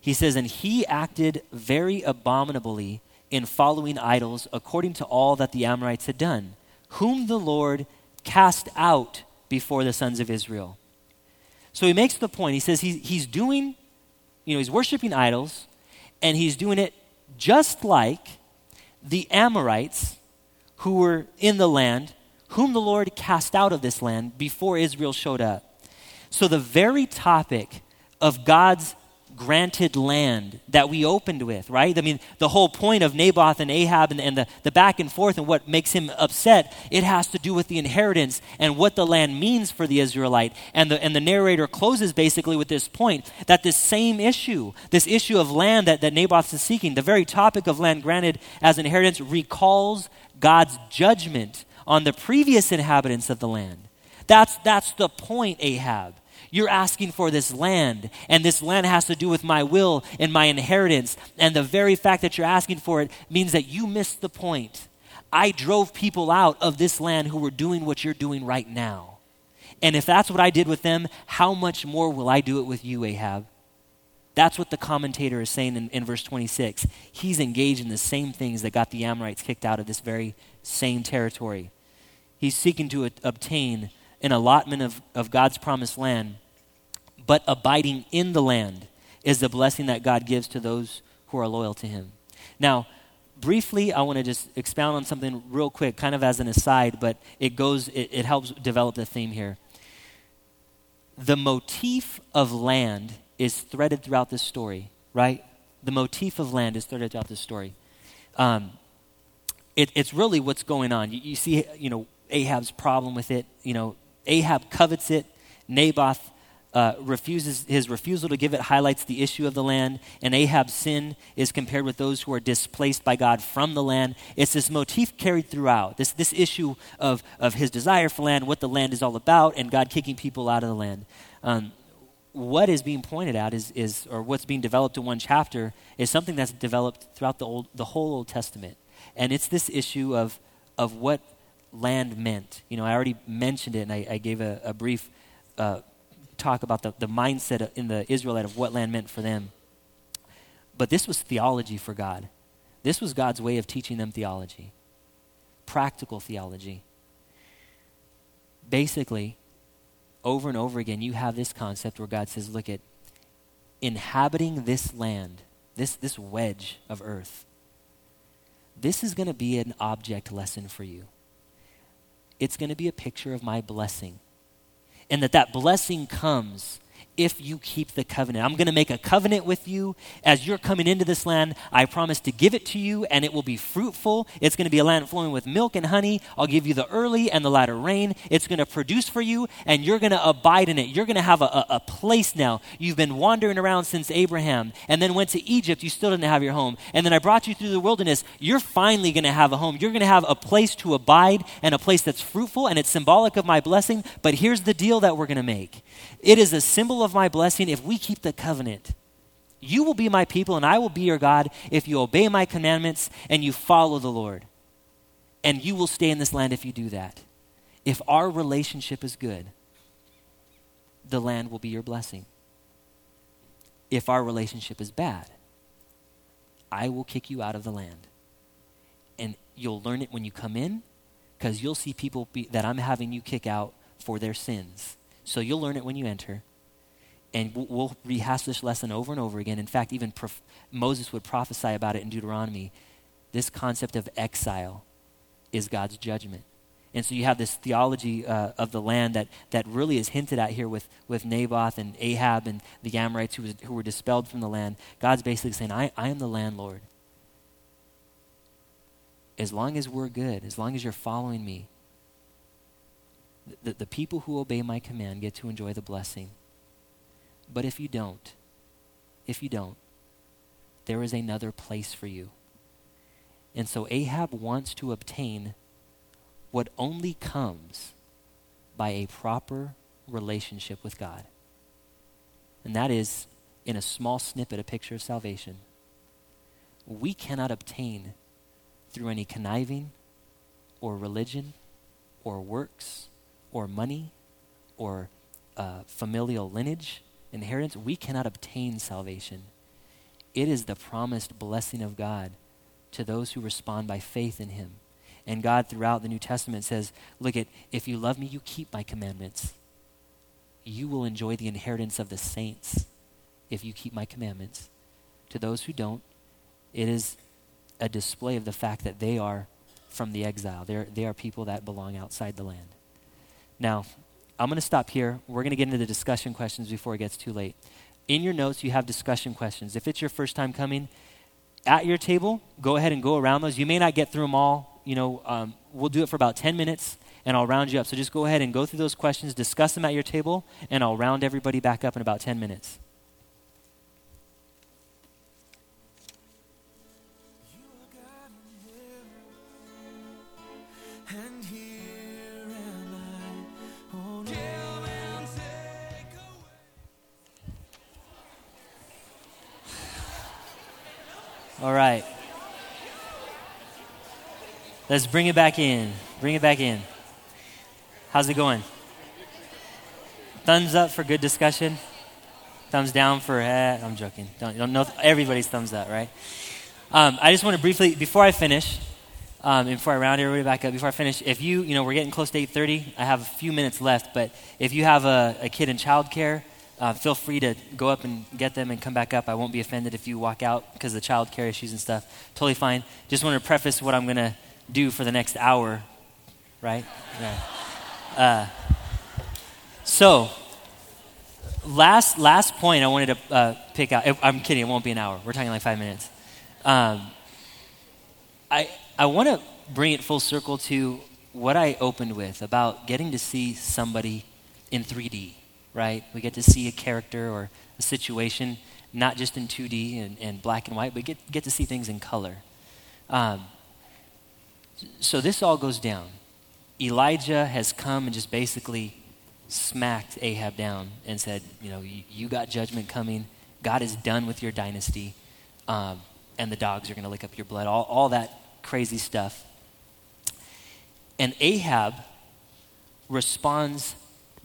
He says, And he acted very abominably in following idols according to all that the Amorites had done, whom the Lord cast out before the sons of Israel. So he makes the point. He says he's, he's doing, you know, he's worshiping idols, and he's doing it just like the Amorites who were in the land, whom the Lord cast out of this land before Israel showed up. So, the very topic of God's granted land that we opened with, right? I mean, the whole point of Naboth and Ahab and, and, the, the back and forth and what makes him upset, it has to do with the inheritance and what the land means for the Israelite. And the, and the narrator closes basically with this point that this same issue, this issue of land that, that Naboth is seeking, the very topic of land granted as inheritance, recalls God's judgment on the previous inhabitants of the land. That's, that's the point, Ahab. You're asking for this land, and this land has to do with my will and my inheritance. And the very fact that you're asking for it means that you missed the point. I drove people out of this land who were doing what you're doing right now. And if that's what I did with them, how much more will I do it with you, Ahab? That's what the commentator is saying in, in, verse 26. He's engaged in the same things that got the Amorites kicked out of this very same territory. He's seeking to a- obtain an allotment of, of God's promised land, but abiding in the land is the blessing that God gives to those who are loyal to Him. Now, briefly, I want to just expound on something real quick, kind of as an aside, but it goes, it, it helps develop the theme here. The motif of land is threaded throughout this story, right? The motif of land is threaded throughout this story. Um, it, it's really what's going on. You, you see, you know, Ahab's problem with it. You know, Ahab covets it. Naboth uh, refuses his refusal to give it highlights the issue of the land and ahab's sin is compared with those who are displaced by god from the land. It's this motif carried throughout this, this issue of, of his desire for land what the land is all about and god kicking people out of the land. Um, what is being pointed out is, is or what's being developed in one chapter is something that's developed throughout the, old, the whole old testament. And it's this issue of, of what land meant. You know, I already mentioned it, and I, I gave a, a brief uh, talk about the, the mindset in the Israelite of what land meant for them. But this was theology for God. This was God's way of teaching them theology, practical theology. Basically, over and over again, you have this concept where God says, look at inhabiting this land, this, this wedge of earth. This is going to be an object lesson for you it's going to be a picture of my blessing. And that that blessing comes if you keep the covenant. I'm going to make a covenant with you as you're coming into this land. I promise to give it to you, and it will be fruitful. It's going to be a land flowing with milk and honey. I'll give you the early and the latter rain. It's going to produce for you, and you're going to abide in it. You're going to have a, a, a place now. You've been wandering around since Abraham, and then went to Egypt. You still didn't have your home. And then I brought you through the wilderness. You're finally going to have a home. You're going to have a place to abide and a place that's fruitful, and it's symbolic of my blessing. But here's the deal that we're going to make it is a symbol of my blessing if we keep the covenant. You will be my people, and I will be your God if you obey my commandments and you follow the Lord. And you will stay in this land if you do that. If our relationship is good, the land will be your blessing. If our relationship is bad, I will kick you out of the land. And you'll learn it when you come in because you'll see people be, that I'm having you kick out for their sins. So you'll learn it when you enter. And we'll rehash this lesson over and over again. In fact, even prof- Moses would prophesy about it in Deuteronomy. This concept of exile is God's judgment. And so you have this theology uh, of the land that, that really is hinted at here with, with Naboth and Ahab and the Amorites who, was, who were dispelled from the land. God's basically saying, I, I am the landlord. As long as we're good, as long as you're following me, the, the people who obey my command get to enjoy the blessing. But if you don't, if you don't, there is another place for you. And so Ahab wants to obtain what only comes by a proper relationship with God. And that is, in a small snippet, a picture of salvation. We cannot obtain through any conniving or religion or works or money or uh, familial lineage, inheritance, we cannot obtain salvation. It is the promised blessing of God to those who respond by faith in Him. And God, throughout the New Testament, says, Look at, if you love me, you keep my commandments. You will enjoy the inheritance of the saints if you keep my commandments. To those who don't, it is a display of the fact that they are from the exile. They're, they are people that belong outside the land. Now, I'm going to stop here. We're going to get into the discussion questions before it gets too late. in your notes, you have discussion questions. If it's your first time coming, at your table, go ahead and go around those. You may not get through them all. You know, um, we'll do it for about 10 minutes and I'll round you up. So just go ahead and go through those questions, discuss them at your table, and I'll round everybody back up in about 10 minutes. All right. Let's bring it back in. Bring it back in. How's it going? Thumbs up for good discussion. Thumbs down for, eh, I'm joking. Don't, don't know, everybody's thumbs up, right? Um, I just want to briefly, before I finish, um, before I round everybody back up, before I finish, if you, you know, we're getting close to 8.30. I have a few minutes left, but if you have a, a kid in childcare, uh, feel free to go up and get them and come back up. I won't be offended if you walk out because the child care issues and stuff. Totally fine. Just want to preface what I'm going to do for the next hour, right? Yeah. Uh, so, last last point I wanted to uh, pick out. I'm kidding. It won't be an hour. We're talking like five minutes. Um, I I want to bring it full circle to what I opened with about getting to see somebody in 3D. Right? We get to see a character or a situation not just in 2D and, and black and white, but get get to see things in color. Um, so this all goes down. Elijah has come and just basically smacked Ahab down and said, You know, you, you got judgment coming. God is done with your dynasty. Um, and the dogs are going to lick up your blood. All, all that crazy stuff. And Ahab responds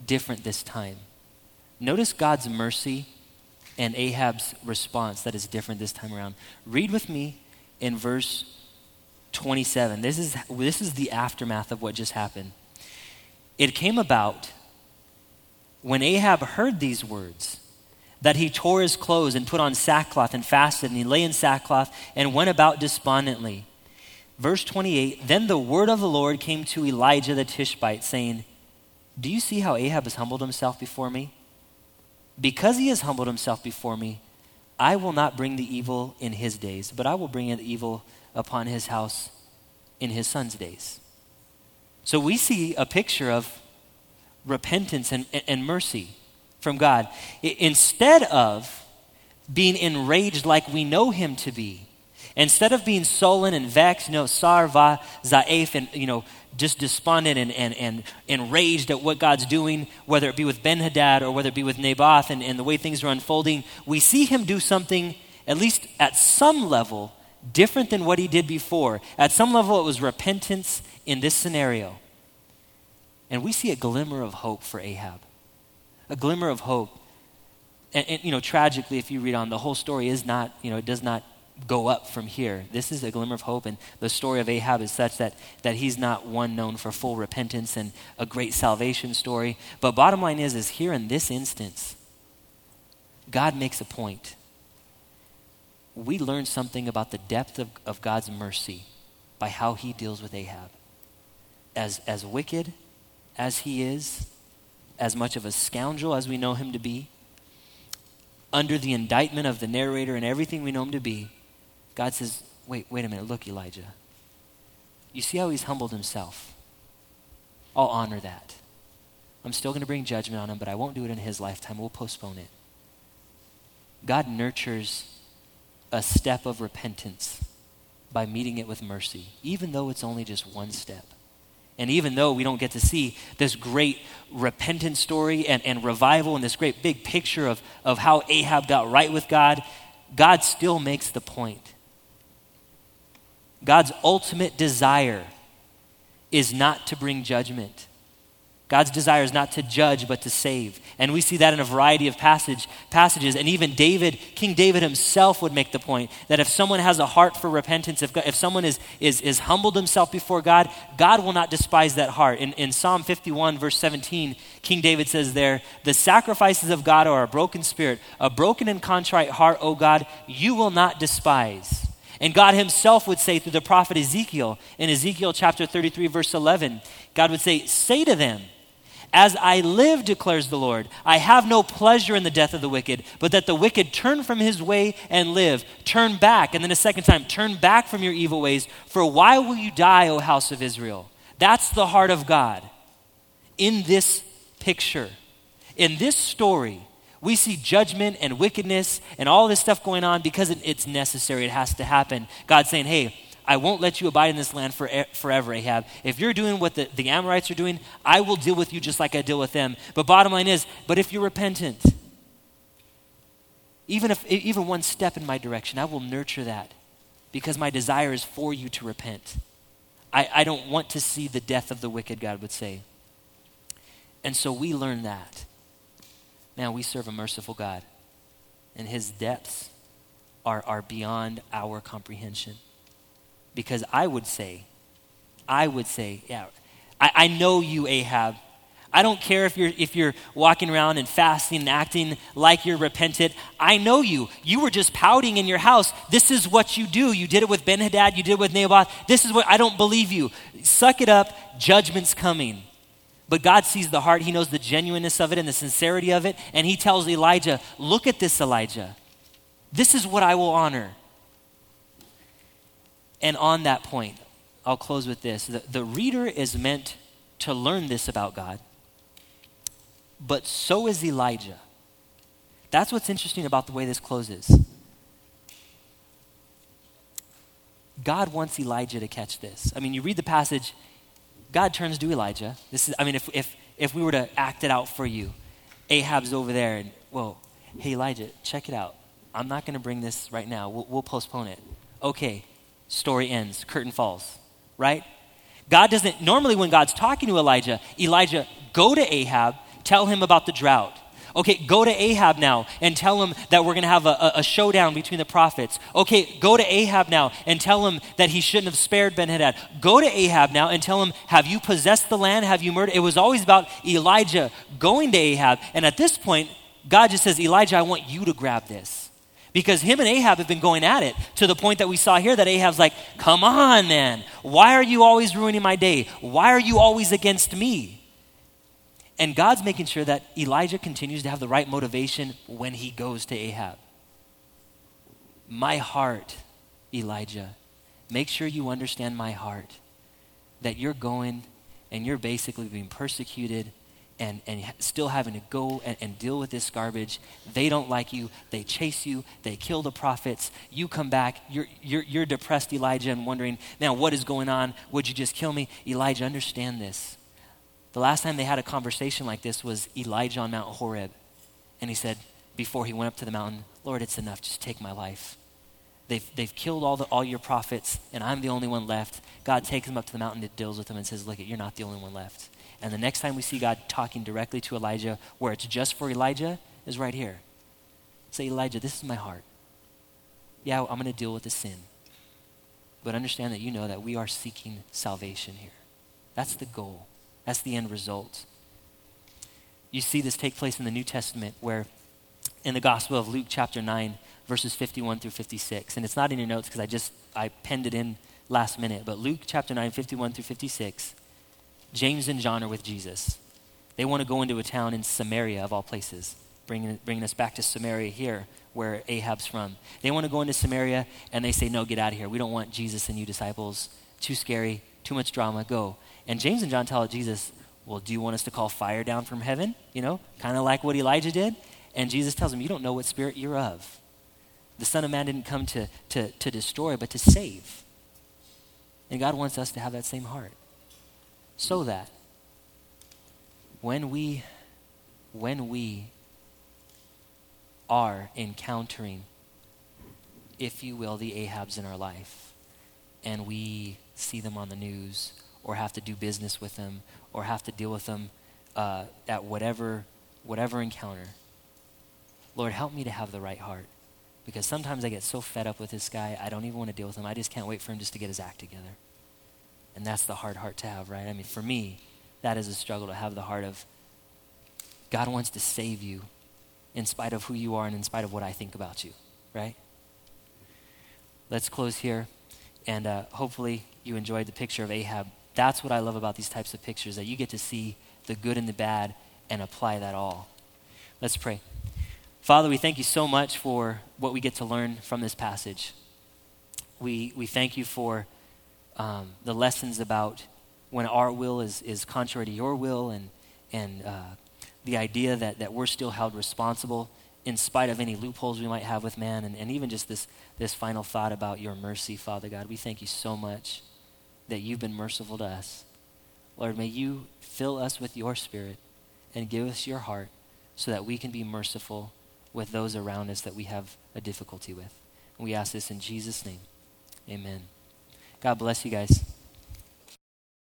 different this time. Notice God's mercy and Ahab's response that is different this time around. Read with me in verse 27. This is, this is the aftermath of what just happened. It came about when Ahab heard these words that he tore his clothes and put on sackcloth and fasted, and he lay in sackcloth and went about despondently. Verse 28 Then the word of the Lord came to Elijah the Tishbite, saying, Do you see how Ahab has humbled himself before me? Because he has humbled himself before me, I will not bring the evil in his days, but I will bring the evil upon his house in his son's days. So we see a picture of repentance and, and mercy from God. Instead of being enraged like we know him to be, instead of being sullen and vexed, you know, sarva, zaif, and, you know, just despondent and, and, and enraged at what God's doing, whether it be with Ben Hadad or whether it be with Naboth and, and the way things are unfolding, we see him do something, at least at some level, different than what he did before. At some level, it was repentance in this scenario. And we see a glimmer of hope for Ahab. A glimmer of hope. And, and, you know, tragically, if you read on, the whole story is not, you know, it does not go up from here. This is a glimmer of hope, and the story of Ahab is such that, that he's not one known for full repentance and a great salvation story. But bottom line is, is here in this instance, God makes a point we learn something about the depth of, of God's mercy by how he deals with Ahab. As, as wicked as he is, as much of a scoundrel as we know him to be, under the indictment of the narrator and everything we know him to be, God says, wait, wait a minute, look, Elijah. You see how he's humbled himself? I'll honor that. I'm still going to bring judgment on him, but I won't do it in his lifetime. We'll postpone it. God nurtures a step of repentance by meeting it with mercy, even though it's only just one step. And even though we don't get to see this great repentance story and, and revival and this great big picture of, of how Ahab got right with God, God still makes the point. God's ultimate desire is not to bring judgment. God's desire is not to judge, but to save. And we see that in a variety of passage, passages. And even David, King David himself would make the point that if someone has a heart for repentance, if, if someone is, is, is humbled himself before God, God will not despise that heart. In, in Psalm 51, verse 17, King David says there, The sacrifices of God are a broken spirit, a broken and contrite heart, O God, you will not despise. And God Himself would say through the prophet Ezekiel, in Ezekiel chapter 33, verse 11, God would say, Say to them, As I live, declares the Lord, I have no pleasure in the death of the wicked, but that the wicked turn from his way and live. Turn back. And then a second time, turn back from your evil ways. For why will you die, O house of Israel? That's the heart of God in this picture. In this story, we see judgment and wickedness and all this stuff going on because it's necessary. It has to happen. God saying, hey, I won't let you abide in this land for, forever, Ahab. If you're doing what the, the Amorites are doing, I will deal with you just like I deal with them. But bottom line is, but if you're repentant, even if even one step in my direction, I will nurture that because my desire is for you to repent. I, I don't want to see the death of the wicked, God would say. And so we learn that. Now we serve a merciful God, and his depths are, are beyond our comprehension. Because I would say, I would say, yeah, I, I know you, Ahab. I don't care if you're, if you're walking around and fasting and acting like you're repentant. I know you. You were just pouting in your house. This is what you do. You did it with Ben Hadad. You did it with Naboth. This is what I don't believe you. Suck it up. Judgment's coming. But God sees the heart. He knows the genuineness of it and the sincerity of it. And he tells Elijah, Look at this, Elijah. This is what I will honor. And on that point, I'll close with this the, the reader is meant to learn this about God, but so is Elijah. That's what's interesting about the way this closes. God wants Elijah to catch this. I mean, you read the passage, God turns to Elijah. This is, I mean, if, if, if we were to act it out for you, Ahab's over there, and, well, hey, Elijah, check it out. I'm not going to bring this right now. We'll, we'll postpone it. Okay, story ends, curtain falls, right? God doesn't, normally when God's talking to Elijah, Elijah, go to Ahab, tell him about the drought. Okay, go to Ahab now and tell him that we're going to have a, a, showdown between the prophets. Okay, go to Ahab now and tell him that he shouldn't have spared Ben Hadad. Go to Ahab now and tell him, Have you possessed the land? Have you murdered? It was always about Elijah going to Ahab. And at this point, God just says, Elijah, I want you to grab this. Because him and Ahab have been going at it to the point that we saw here that Ahab's like, Come on, man. Why are you always ruining my day? Why are you always against me? And God's making sure that Elijah continues to have the right motivation when he goes to Ahab. My heart, Elijah, make sure you understand my heart. That you're going and you're basically being persecuted and, and still having to go and, and, deal with this garbage. They don't like you. They chase you. They kill the prophets. You come back. You're, you're, you're depressed, Elijah, and wondering, now what is going on? Would you just kill me? Elijah, understand this. The last time they had a conversation like this was Elijah on Mount Horeb. And he said, before he went up to the mountain, Lord, it's enough. Just take my life. They've, they've killed all, the, all your prophets, and I'm the only one left. God takes him up to the mountain, deals with him, and says, Look, you're not the only one left. And the next time we see God talking directly to Elijah, where it's just for Elijah, is right here. Say, Elijah, this is my heart. Yeah, I'm going to deal with the sin. But understand that you know that we are seeking salvation here. That's the goal, that's the end result. You see this take place in the New Testament, where in the Gospel of Luke, chapter 9, verses 51 through 56. And it's not in your notes because I just I penned it in last minute. But Luke chapter 9, 51 through 56 James and John are with Jesus. They want to go into a town in Samaria, of all places, bringing, bringing us back to Samaria here, where Ahab's from. They want to go into Samaria, and they say, No, get out of here. We don't want Jesus and you disciples. Too scary, too much drama, go. And James and John tell Jesus, Well, do you want us to call fire down from heaven? You know, kind of like what Elijah did. And Jesus tells them, You don't know what spirit you're of. The Son of Man didn't come to, to, to destroy, but to save. And God wants us to have that same heart so that when we when we are encountering if you will the ahabs in our life and we see them on the news or have to do business with them or have to deal with them uh, at whatever whatever encounter lord help me to have the right heart because sometimes i get so fed up with this guy i don't even want to deal with him i just can't wait for him just to get his act together and that's the hard heart to have, right? I mean, for me, that is a struggle to have the heart of God wants to save you in spite of who you are and in spite of what I think about you, right? Let's close here. And uh, hopefully you enjoyed the picture of Ahab. That's what I love about these types of pictures, that you get to see the good and the bad, and apply that all. Let's pray. Father, we thank you so much for what we get to learn from this passage. We, we thank you for um, the lessons about when our will is, is contrary to your will and, and uh, the idea that, that we're still held responsible in spite of any loopholes we might have with man, and, and even just this, this final thought about your mercy, Father God. We thank you so much that you've been merciful to us. Lord, may you fill us with your spirit and give us your heart so that we can be merciful with those around us that we have a difficulty with. we ask this in Jesus' name. Amen. God bless you guys.